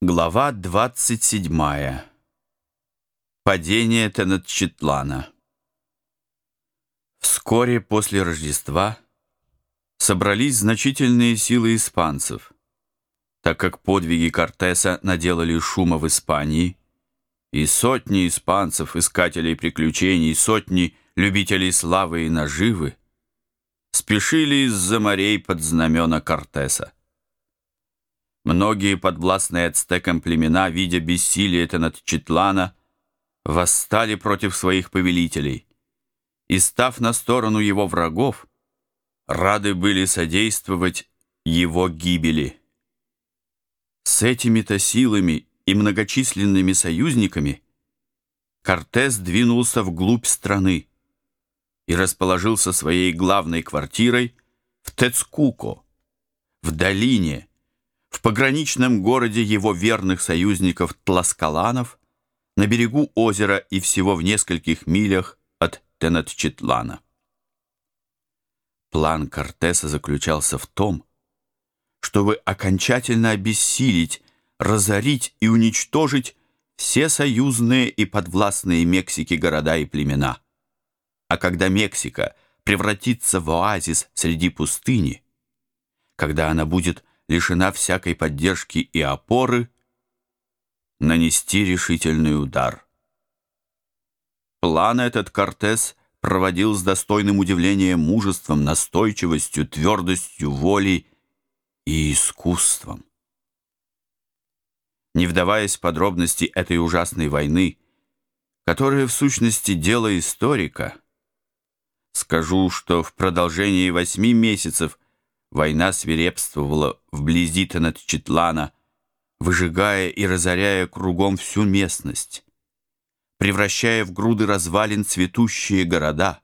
Глава 27. Падение Тенетчитлана. Вскоре после Рождества собрались значительные силы испанцев, так как подвиги Кортеса наделали шума в Испании, и сотни испанцев, искателей приключений, сотни любителей славы и наживы спешили из-за морей под знамена Кортеса. Многие подвластные ацтекам племена, видя бессилие Тенатчитлана, восстали против своих повелителей и, став на сторону его врагов, рады были содействовать его гибели. С этими-то силами и многочисленными союзниками Кортес двинулся вглубь страны и расположился своей главной квартирой в Тецкуко, в долине, в пограничном городе его верных союзников Тласкаланов, на берегу озера и всего в нескольких милях от Тенатчитлана. План Кортеса заключался в том, чтобы окончательно обессилить, разорить и уничтожить все союзные и подвластные Мексике города и племена. А когда Мексика превратится в оазис среди пустыни, когда она будет лишена всякой поддержки и опоры, нанести решительный удар. План этот Кортес проводил с достойным удивлением мужеством, настойчивостью, твердостью воли и искусством. Не вдаваясь в подробности этой ужасной войны, которая в сущности дело историка, скажу, что в продолжении восьми месяцев – Война свирепствовала вблизи Тенатчитлана, выжигая и разоряя кругом всю местность, превращая в груды развалин цветущие города,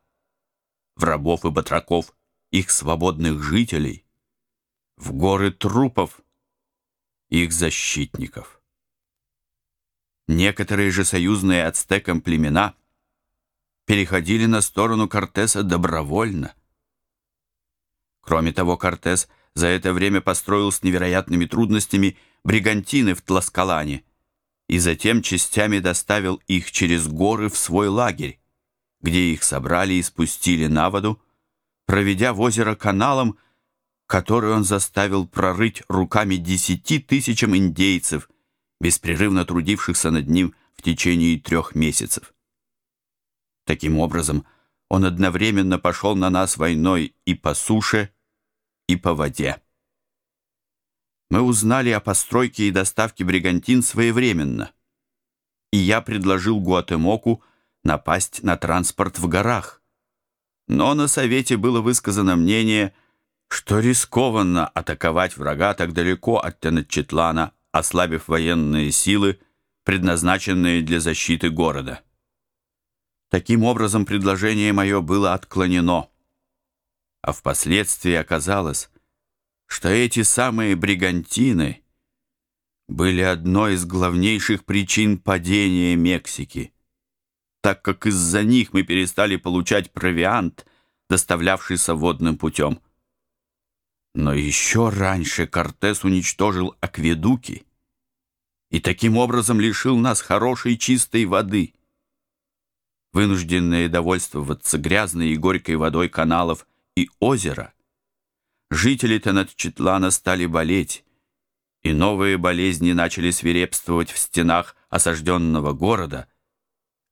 в рабов и батраков их свободных жителей, в горы трупов их защитников. Некоторые же союзные ацтекам племена переходили на сторону Кортеса добровольно – Кроме того, Кортес за это время построил с невероятными трудностями бригантины в Тласкалане и затем частями доставил их через горы в свой лагерь, где их собрали и спустили на воду, проведя в озеро каналом, который он заставил прорыть руками десяти тысячам индейцев, беспрерывно трудившихся над ним в течение трех месяцев. Таким образом, он одновременно пошел на нас войной и по суше, и по воде. Мы узнали о постройке и доставке бригантин своевременно, и я предложил Гуатемоку напасть на транспорт в горах. Но на совете было высказано мнение, что рискованно атаковать врага так далеко от Теночтитлана, ослабив военные силы, предназначенные для защиты города. Таким образом, предложение мое было отклонено а впоследствии оказалось, что эти самые бригантины были одной из главнейших причин падения Мексики, так как из-за них мы перестали получать провиант, доставлявшийся водным путем. Но еще раньше Кортес уничтожил акведуки и таким образом лишил нас хорошей чистой воды. Вынужденные довольствоваться грязной и горькой водой каналов – и озера, жители Тенатчитлана стали болеть, и новые болезни начали свирепствовать в стенах осажденного города,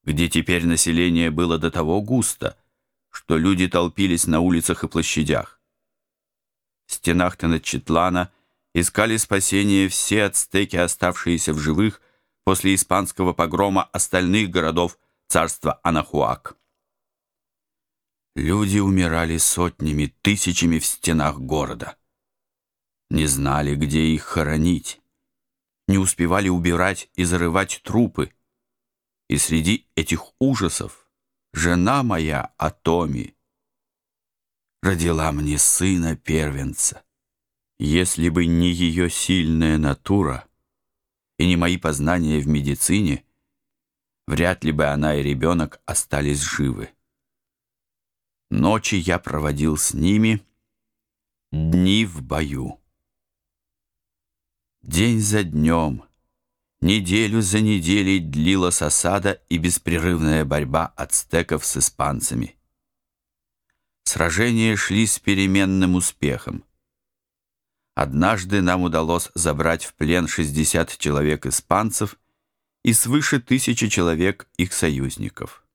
где теперь население было до того густо, что люди толпились на улицах и площадях. В стенах Тенатчитлана искали спасение все ацтеки, оставшиеся в живых после испанского погрома остальных городов царства Анахуак. Люди умирали сотнями, тысячами в стенах города. Не знали, где их хоронить. Не успевали убирать и зарывать трупы. И среди этих ужасов жена моя Атоми родила мне сына-первенца. Если бы не ее сильная натура и не мои познания в медицине, вряд ли бы она и ребенок остались живы. Ночи я проводил с ними, дни в бою. День за днем, Неделю за неделей длилась осада и беспрерывная борьба ацтеков с испанцами. Сражения шли с переменным успехом. Однажды нам удалось забрать в плен 60 человек испанцев и свыше тысячи человек их союзников.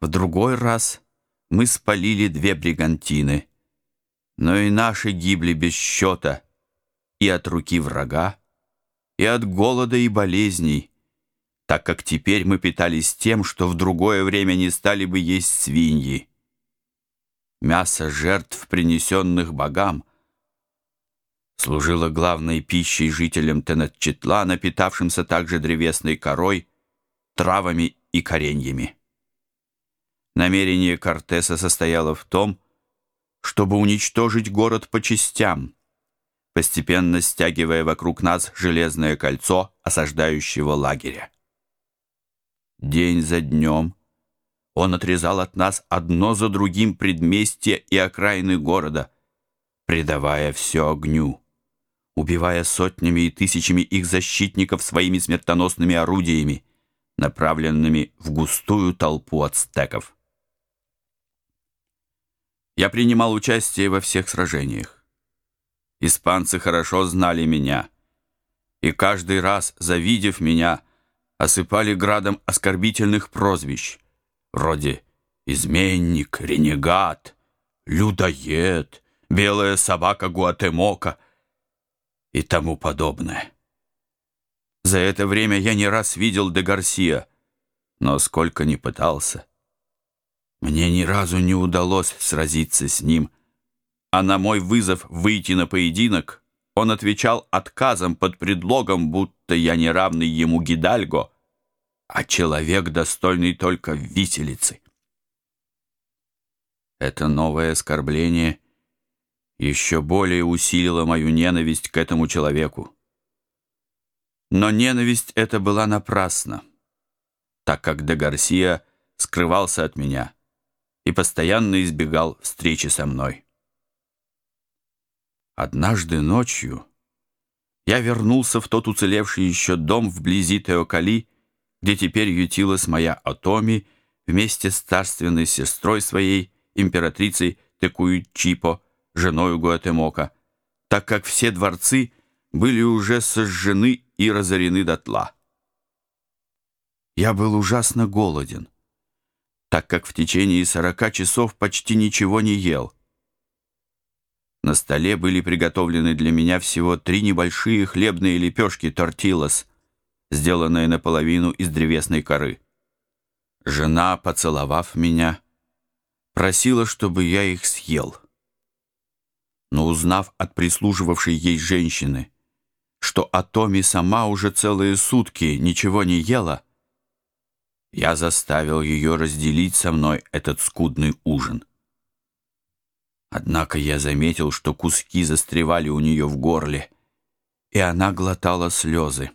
В другой раз мы спалили две бригантины, но и наши гибли без счета и от руки врага, и от голода и болезней, так как теперь мы питались тем, что в другое время не стали бы есть свиньи. Мясо жертв, принесенных богам, служило главной пищей жителям Тенатчитлана, питавшимся также древесной корой, травами и кореньями. Намерение Кортеса состояло в том, чтобы уничтожить город по частям, постепенно стягивая вокруг нас железное кольцо осаждающего лагеря. День за днем он отрезал от нас одно за другим предместья и окраины города, предавая все огню, убивая сотнями и тысячами их защитников своими смертоносными орудиями, направленными в густую толпу ацтеков. Я принимал участие во всех сражениях. Испанцы хорошо знали меня, и каждый раз, завидев меня, осыпали градом оскорбительных прозвищ, вроде «изменник», «ренегат», «людоед», «белая собака Гуатемока» и тому подобное. За это время я не раз видел де Гарсия, но сколько ни пытался, мне ни разу не удалось сразиться с ним, а на мой вызов выйти на поединок он отвечал отказом под предлогом, будто я не равный ему Гидальго, а человек, достойный только виселицы. Это новое оскорбление еще более усилило мою ненависть к этому человеку. Но ненависть эта была напрасна, так как де Гарсия скрывался от меня — и постоянно избегал встречи со мной. Однажды ночью я вернулся в тот уцелевший еще дом вблизи Теокали, где теперь ютилась моя Атоми вместе с царственной сестрой своей, императрицей Текуичипо, женой Гуатемока, так как все дворцы были уже сожжены и разорены дотла. Я был ужасно голоден так как в течение сорока часов почти ничего не ел. На столе были приготовлены для меня всего три небольшие хлебные лепешки тортилос, сделанные наполовину из древесной коры. Жена, поцеловав меня, просила, чтобы я их съел. Но узнав от прислуживавшей ей женщины, что Атоми сама уже целые сутки ничего не ела, я заставил ее разделить со мной этот скудный ужин. Однако я заметил, что куски застревали у нее в горле, и она глотала слезы.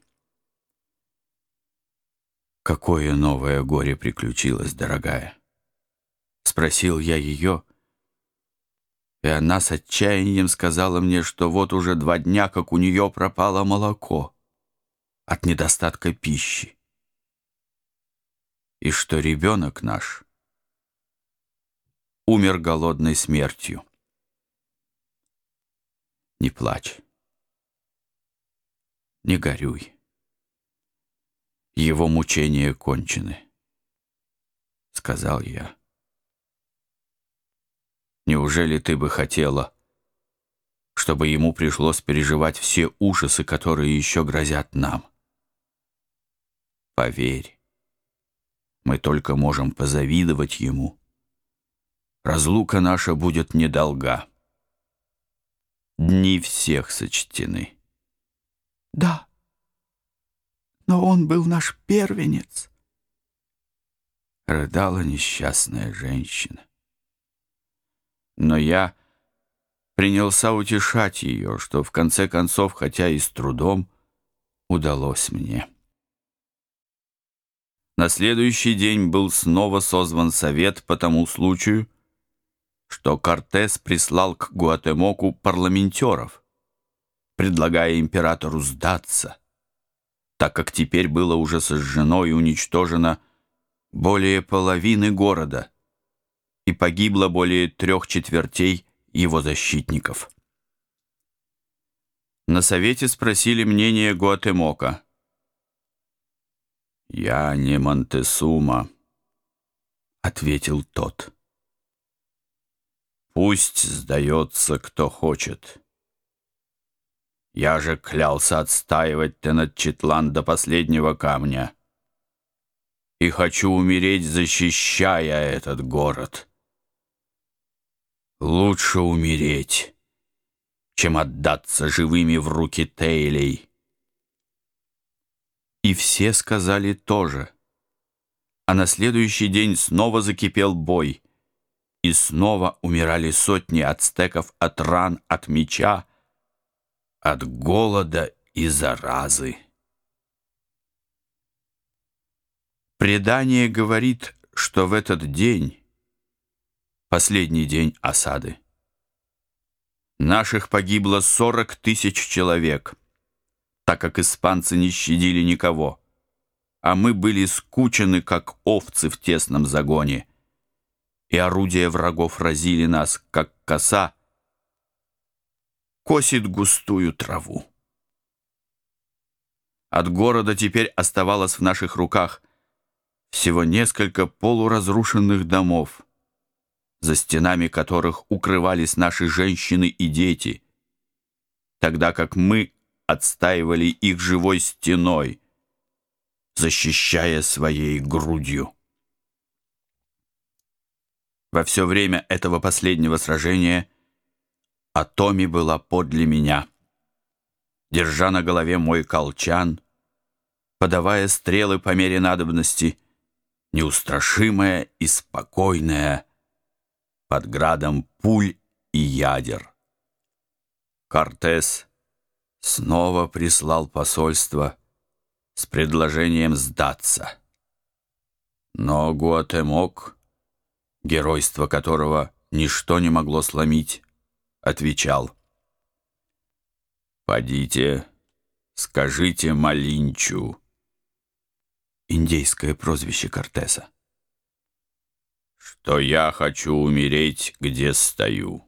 «Какое новое горе приключилось, дорогая?» Спросил я ее, и она с отчаянием сказала мне, что вот уже два дня, как у нее пропало молоко от недостатка пищи и что ребенок наш умер голодной смертью. Не плачь, не горюй. Его мучения кончены, сказал я. Неужели ты бы хотела, чтобы ему пришлось переживать все ужасы, которые еще грозят нам? Поверь, мы только можем позавидовать ему. Разлука наша будет недолга. Дни всех сочтены. Да, но он был наш первенец. Рыдала несчастная женщина. Но я принялся утешать ее, что в конце концов, хотя и с трудом, удалось мне. На следующий день был снова созван совет по тому случаю, что Кортес прислал к Гуатемоку парламентеров, предлагая императору сдаться, так как теперь было уже сожжено и уничтожено более половины города и погибло более трех четвертей его защитников. На совете спросили мнение Гуатемока. «Я не Монтесума», — ответил тот. «Пусть сдается, кто хочет». Я же клялся отстаивать Тенатчитлан до последнего камня. И хочу умереть, защищая этот город. Лучше умереть, чем отдаться живыми в руки Тейлей. Все сказали тоже. А на следующий день снова закипел бой, и снова умирали сотни ацтеков от ран, от меча, от голода и заразы. Предание говорит, что в этот день, последний день осады, наших погибло 40 тысяч человек, так как испанцы не щадили никого, а мы были скучены, как овцы в тесном загоне, и орудия врагов разили нас, как коса, косит густую траву. От города теперь оставалось в наших руках всего несколько полуразрушенных домов, за стенами которых укрывались наши женщины и дети, тогда как мы отстаивали их живой стеной, защищая своей грудью. Во все время этого последнего сражения а была подле меня. Держа на голове мой колчан, подавая стрелы по мере надобности, неустрашимая и спокойная, под градом пуль и ядер. Кортес снова прислал посольство с предложением сдаться. Но Гуатемок, геройство которого ничто не могло сломить, отвечал. «Подите, скажите Малинчу». Индейское прозвище Кортеса. «Что я хочу умереть, где стою.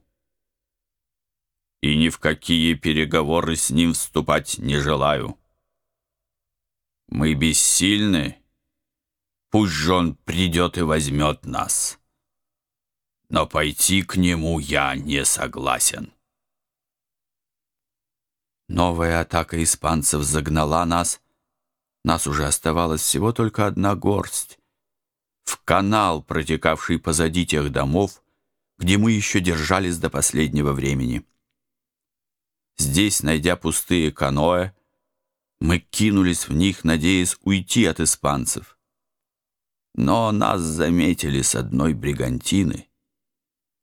И ни в какие переговоры с ним вступать не желаю. Мы бессильны, пусть же он придет и возьмет нас» но пойти к нему я не согласен. Новая атака испанцев загнала нас, нас уже оставалось всего только одна горсть, в канал, протекавший позади тех домов, где мы еще держались до последнего времени. Здесь, найдя пустые каноэ, мы кинулись в них, надеясь уйти от испанцев. Но нас заметили с одной бригантины,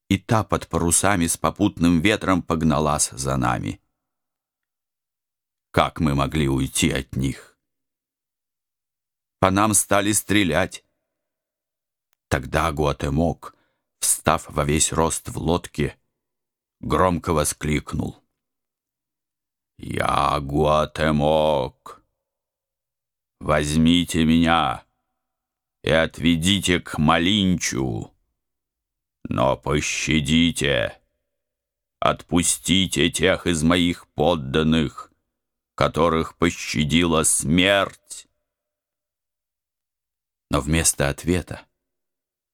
и та под парусами с попутным ветром погналась за нами. Как мы могли уйти от них? По нам стали стрелять. Тогда Гуатемок, встав во весь рост в лодке, громко воскликнул. «Я Гуатемок! Возьмите меня и отведите к Малинчу!» Но пощадите, отпустите тех из моих подданных, которых пощадила смерть. Но вместо ответа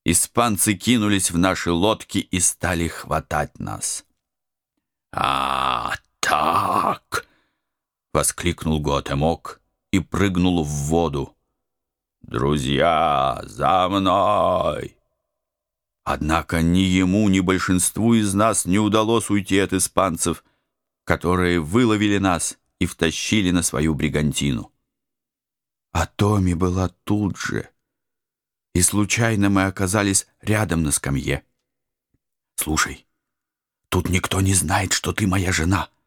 испанцы кинулись в наши лодки и стали хватать нас. «А, так!» — воскликнул Готемок и прыгнул в воду. «Друзья, за мной!» Однако ни ему, ни большинству из нас не удалось уйти от испанцев, которые выловили нас и втащили на свою бригантину. А Томи была тут же, и случайно мы оказались рядом на скамье. «Слушай, тут никто не знает, что ты моя жена», —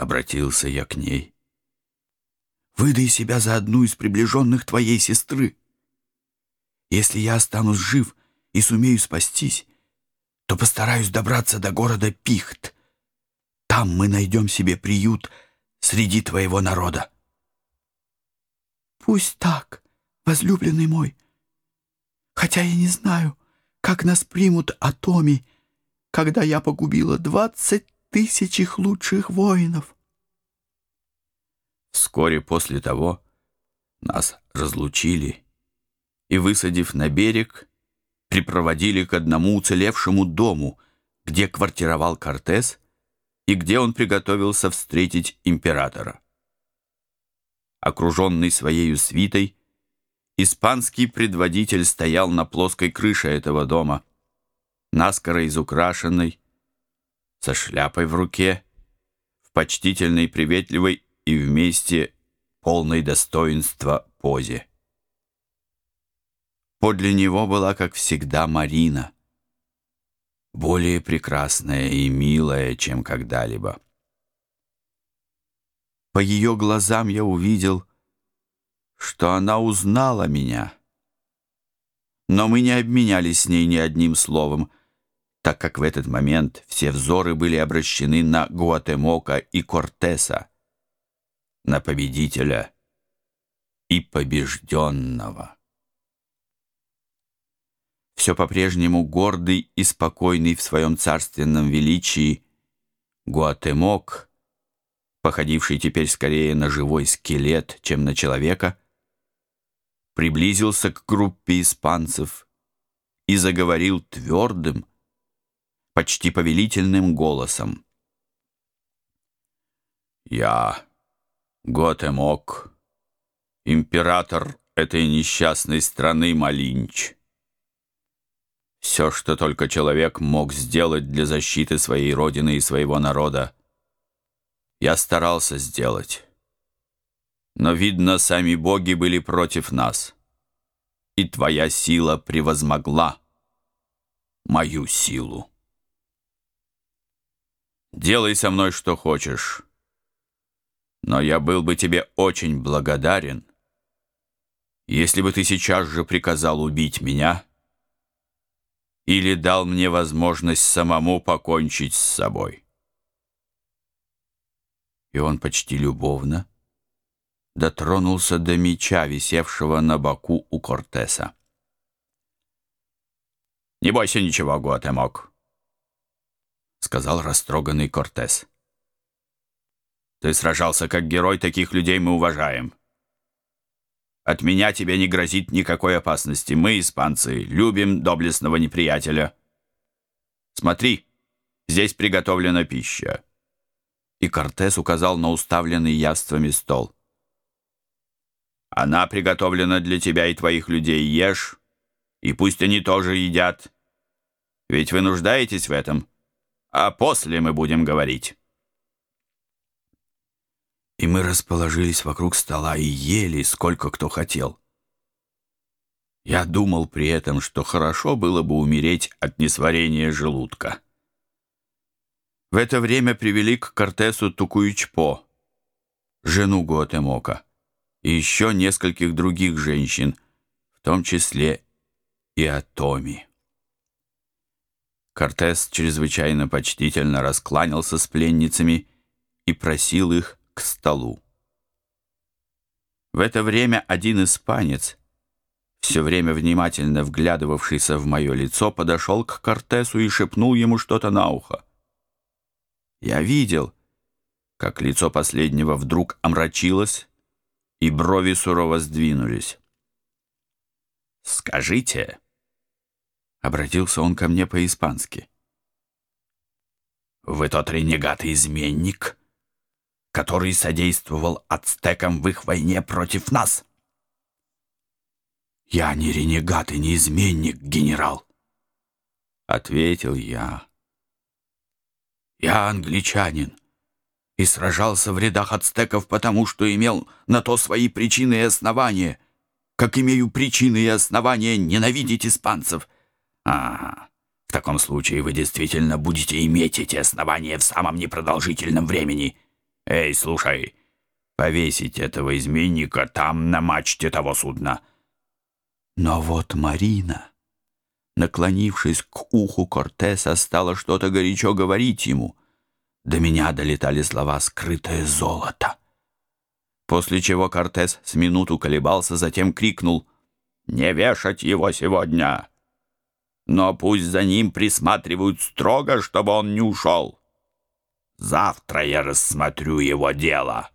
обратился я к ней. «Выдай себя за одну из приближенных твоей сестры. Если я останусь жив, и сумею спастись, то постараюсь добраться до города Пихт. Там мы найдем себе приют среди твоего народа. Пусть так, возлюбленный мой. Хотя я не знаю, как нас примут Атоми, когда я погубила двадцать тысяч их лучших воинов. Вскоре после того нас разлучили и, высадив на берег, припроводили к одному уцелевшему дому, где квартировал Кортес и где он приготовился встретить императора. Окруженный своей свитой, испанский предводитель стоял на плоской крыше этого дома, наскоро изукрашенной, со шляпой в руке, в почтительной, приветливой и вместе полной достоинства позе. Подле него была, как всегда, Марина, более прекрасная и милая, чем когда-либо. По ее глазам я увидел, что она узнала меня. Но мы не обменялись с ней ни одним словом, так как в этот момент все взоры были обращены на Гуатемока и Кортеса, на победителя и побежденного. Все по-прежнему гордый и спокойный в своем царственном величии, Гуатемок, походивший теперь скорее на живой скелет, чем на человека, приблизился к группе испанцев и заговорил твердым, почти повелительным голосом. «Я Готемок, император этой несчастной страны Малинч. Все, что только человек мог сделать для защиты своей родины и своего народа, я старался сделать. Но, видно, сами боги были против нас, и твоя сила превозмогла мою силу. Делай со мной что хочешь, но я был бы тебе очень благодарен, если бы ты сейчас же приказал убить меня или дал мне возможность самому покончить с собой. И он почти любовно дотронулся до меча, висевшего на боку у Кортеса. «Не бойся ничего, Гуатемок», — сказал растроганный Кортес. Ты сражался как герой, таких людей мы уважаем. От меня тебе не грозит никакой опасности. Мы, испанцы, любим доблестного неприятеля. Смотри, здесь приготовлена пища. И Кортес указал на уставленный яствами стол. Она приготовлена для тебя и твоих людей. Ешь, и пусть они тоже едят. Ведь вы нуждаетесь в этом. А после мы будем говорить и мы расположились вокруг стола и ели, сколько кто хотел. Я думал при этом, что хорошо было бы умереть от несварения желудка. В это время привели к Кортесу Тукуичпо, жену Гуатемока, и еще нескольких других женщин, в том числе и Атоми. Кортес чрезвычайно почтительно раскланялся с пленницами и просил их к столу. В это время один испанец, все время внимательно вглядывавшийся в мое лицо, подошел к Кортесу и шепнул ему что-то на ухо. Я видел, как лицо последнего вдруг омрачилось, и брови сурово сдвинулись. «Скажите», — обратился он ко мне по-испански, — «вы тот ренегат и изменник, который содействовал ацтекам в их войне против нас. «Я не ренегат и не изменник, генерал», — ответил я. «Я англичанин и сражался в рядах ацтеков, потому что имел на то свои причины и основания, как имею причины и основания ненавидеть испанцев. А, в таком случае вы действительно будете иметь эти основания в самом непродолжительном времени». «Эй, слушай, повесить этого изменника там, на мачте того судна». Но вот Марина, наклонившись к уху Кортеса, стала что-то горячо говорить ему. До меня долетали слова «скрытое золото». После чего Кортес с минуту колебался, затем крикнул «Не вешать его сегодня! Но пусть за ним присматривают строго, чтобы он не ушел! Завтра я рассмотрю его дело!»